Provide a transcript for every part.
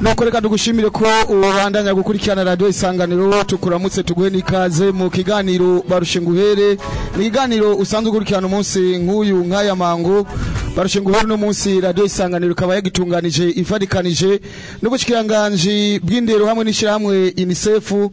nuko reka dugushimire ko ubandanya gukurikirana radiyo isanganiro tukuramutse tuguhe n'ikaze mu kiganiro barushe nguhere ni ikiganiro usanzwe ukurikirana umunsi nk'uyu nk'aya mango barushe ngo uno munsi radiyo isanganiro ikaba yagitunganije ivarikanije n'ubushyikiranganji bw'indero hamwe n'ishyirahamwe inisefu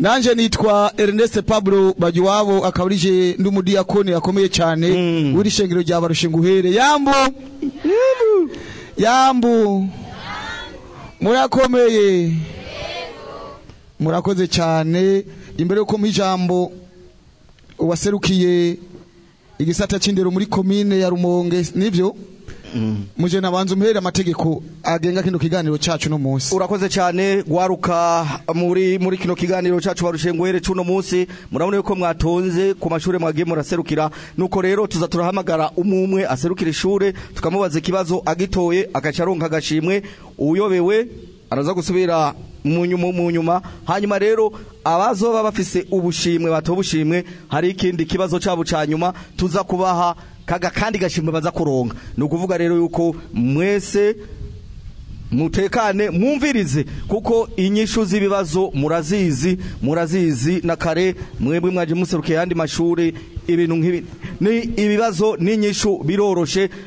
Nanje nitwa Ernest Pablo Bagiwabo akaba ari n'umudiyakoni akomeye cyane hmm. w'iri shengero rya barushinguhere yambu yambu murakomeye murakoze cyane imbere y'uko mu ijambo waserukiye igisata cy'indero muri komine ya rumonge nibyo mu gihe nabanza umuhere amategeko agenga kino kiganiro cyacu uno munsi urakoze cyane gwaruka muri muri kino kiganiro cyacu barushenguhere cy'uno munsi murabona yuko mwatonze ku mashuri mwagiye muraserukira nuko rero tuza turahamagara umwe aserukira ishuri tukamubaza ikibazo agitoye agaca agashimwe uyobewe araza gusubira mu nyuma hanyuma rero abazo baba bafise ubushimwe batoye ubushimwe hari ikindi kibazo cyabo cya nyuma tuza kubaha kaga kandi gashimwe baza kuronka ni ukuvuga rero yuko mwese mutekane mwumvirize kuko inyishu z'ibibazo murazizi murazizi na kare mwebwe mwaje muserukiye yandi mashuri ibintu nk'ibi ni ibibazo n'inyishu biroroshe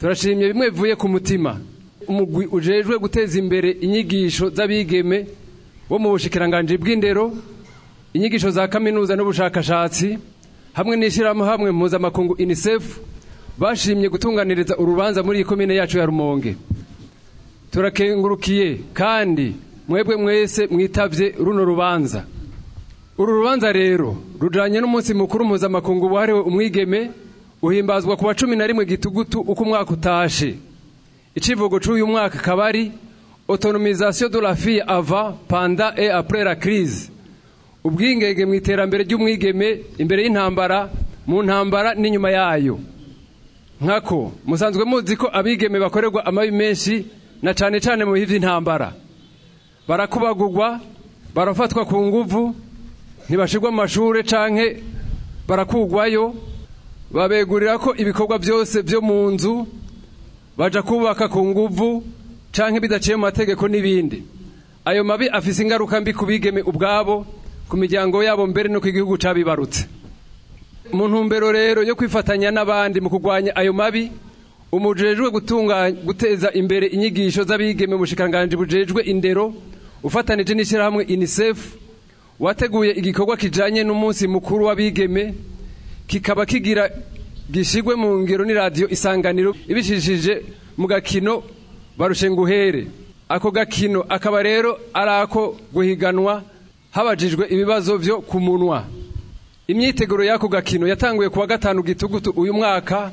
turashimye bimwe bivuye ku mutima umugwi ujejwe guteza imbere inyigisho z'abigeme bo mu bushikiranganji bw'indero inyigisho za kaminuza n'ubushakashatsi hamwe n'ishyirahamwe mpuzamakungu unicef bashimye gutunganiriza urubanza muri iyi komine yacu ya rumonge turakengurukiye kandi mwebwe mwese mwitabye runo rubanza uru rubanza rero rujanye n'umunsi mukuru mpuzamakungu wahariwe umwigeme uhimbazwa ku wa cumi na rimwe gitugutu uko umwaka utashe icivugo c'uyu mwaka kabari autonomisation de la fille avant pendant et après la crise ubwingenge mu iterambere ry'umwigeme imbere y'intambara mu ntambara n'inyuma yayo nkako musanzwe muzi ko abigeme bakorerwa amabi menshi na cyane cyane mu bihe by'intambara barakubagugwa barafatwa ku nguvu ntibashirwa mu mashuri canke barakugwayo babegurira ko ibikorwa byose byo mu nzu bajya kubaka ku nguvu canke bidaciye mu mategeko n'ibindi ayo mabi afise ingaruka mbi ku bigeme ubwabo ku miryango yabo mbere no ku gihugu cabibarutse mu ntumbero rero yo kwifatanya n'abandi mu kurwanya ayo mabi umujejwe gutunganya guteza imbere inyigisho z'abigeme mu bushikanganje bujejwe indero ufatanije n'ishyirahamwe unicef wateguye igikorwa kijanye n'umunsi mukuru w'abigeme kikaba kigira gishigwe mu ngero n'iradiyo isanganiro ibishishije mu gakino barushe nguhere ako gakino akaba rero ari ako guhiganwa habajijwe ibibazo byo ku munwa imyiteguro y'ako gakino yatanguye kuwa gatanu gitugutu uyu mwaka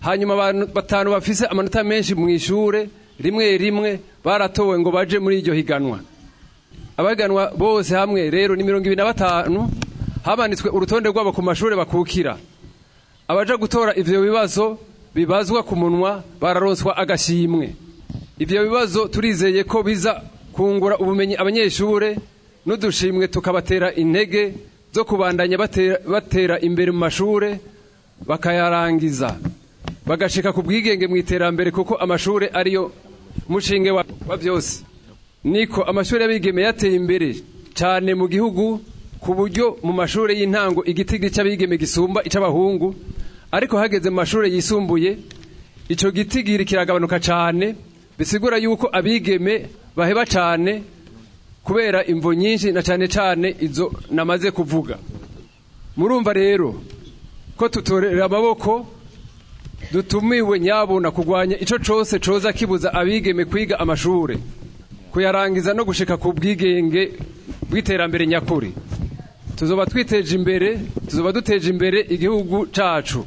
hanyuma batanu bafise amanota menshi mu ishuri rimwe rimwe baratowe ngo baje muri iryo higanwa abaganwa bose hamwe rero ni mirongo ibiri na batanu habanditswe urutonde rwabo ku mashuri bakukira abaja gutora ivyo bibazo bibazwa ku munwa bararonswa agashimwe ivyo bibazo turizeye ko biza kungura ubumenyi abanyeshure n'udushimwe tukabatera intege zo kubandanya batera imbere mu mashuri bakayarangiza bagashika ku bwigenge mu iterambere kuko amashuri ariyo mushinge wa byose niko amashuri y'abigeme yateye imbere cyane mu gihugu ku buryo mu mashuri y'intango igitigi cy'abigeme gisumba icy'abahungu ariko hageze mu mashuri yisumbuye icyo gitigiri kiragabanuka cyane bisigura yuko abigeme baheba cyane kubera imvo nyinshi na cyane cyane izo namaze kuvuga murumva rero ko tutorera amaboko dutumiwe nyabona kugwanya icyo cyose cyoza kibuza abigeme kwiga amashuri kuyarangiza no gushika ku bwigenge bw'iterambere nyakuri tuzoba twiteje imbere tuzoba duteje imbere igihugu cacu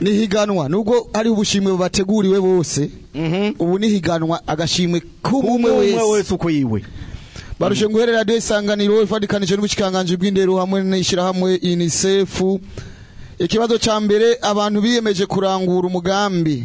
ni higanwa nubwo ari ubushimwe bateguriwe bose mm ubu ni higanwa agashimwe k'umwe wese wese uko yiwe barushe mm -hmm. guherera de sanganiro ifadikanije n'ubushikanganje bw'indero hamwe n'ishirahamwe UNICEF ikibazo cya mbere abantu biyemeje kurangura umugambi